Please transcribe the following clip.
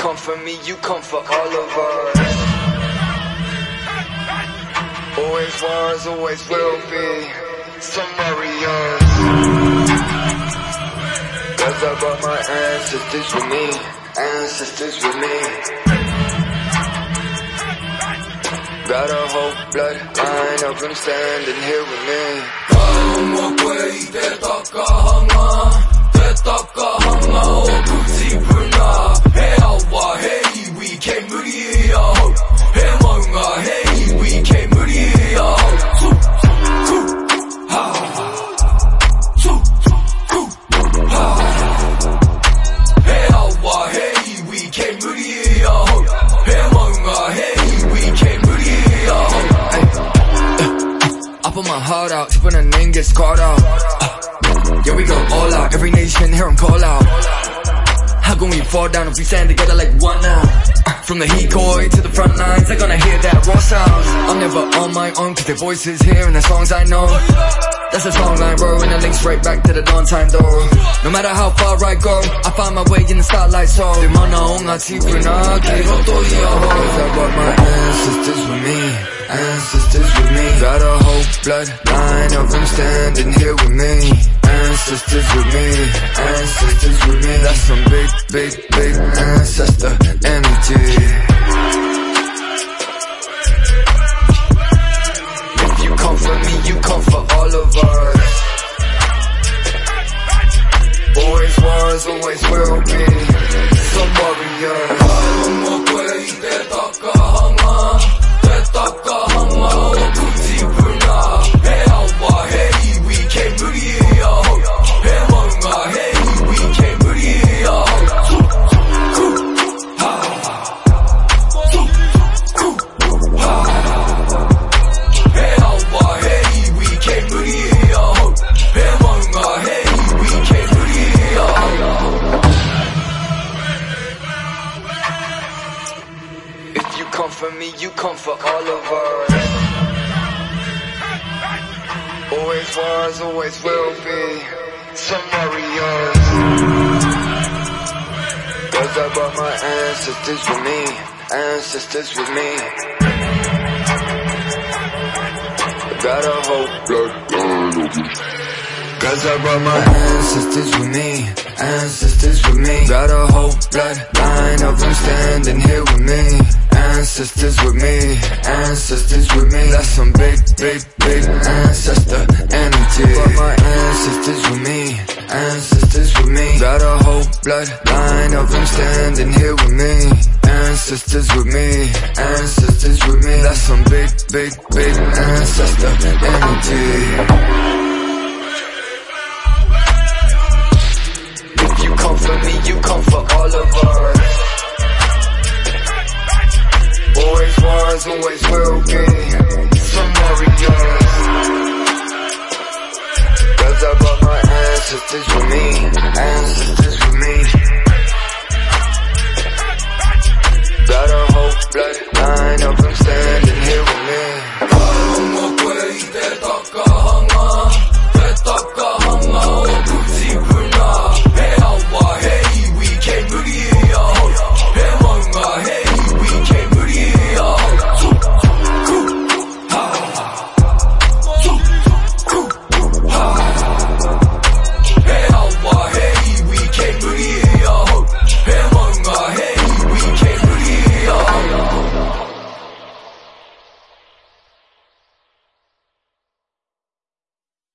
come for me, you come for all of us. Always was, always will be. Some warriors. Cause I brought my ancestors with me. Ancestors with me. Got a whole bloodline of them standing here with me. I put my heart out, when a name gets called out. Uh, yeah, we go all out, every nation here on call out. How can we fall down if we stand together like one now? Uh, from the heat core to the front lines, they're gonna hear that raw sound. I'm never on my own, cause their voices here and the songs I know. That's a song line bro, and it links right back to the dawn time though. No matter how far I go, I find my way in the spotlight so. On. I brought my own ancestors with me, ancestors with me. Got a whole bloodline of them standing here with me. Ancestors with me, ancestors with me. That's some big, big, big ancestor me, you come for all of us. Always was, always will be. Some warriors. Cause I brought my ancestors with me. Ancestors with me. Got a whole bloodline. Cause I brought my ancestors with me, ancestors with me. Got a whole bloodline of them standing here with me. Ancestors with me, ancestors with me. That's some big, big, big ancestor energy. Brought my ancestors with me, ancestors with me. Got a whole bloodline of them standing here with me. Ancestors with me, ancestors with me. That's some big, big, big ancestor energy. for me, you come for all of us. Always was, always will be. Some warriors. I brought my ancestors with me, ancestors.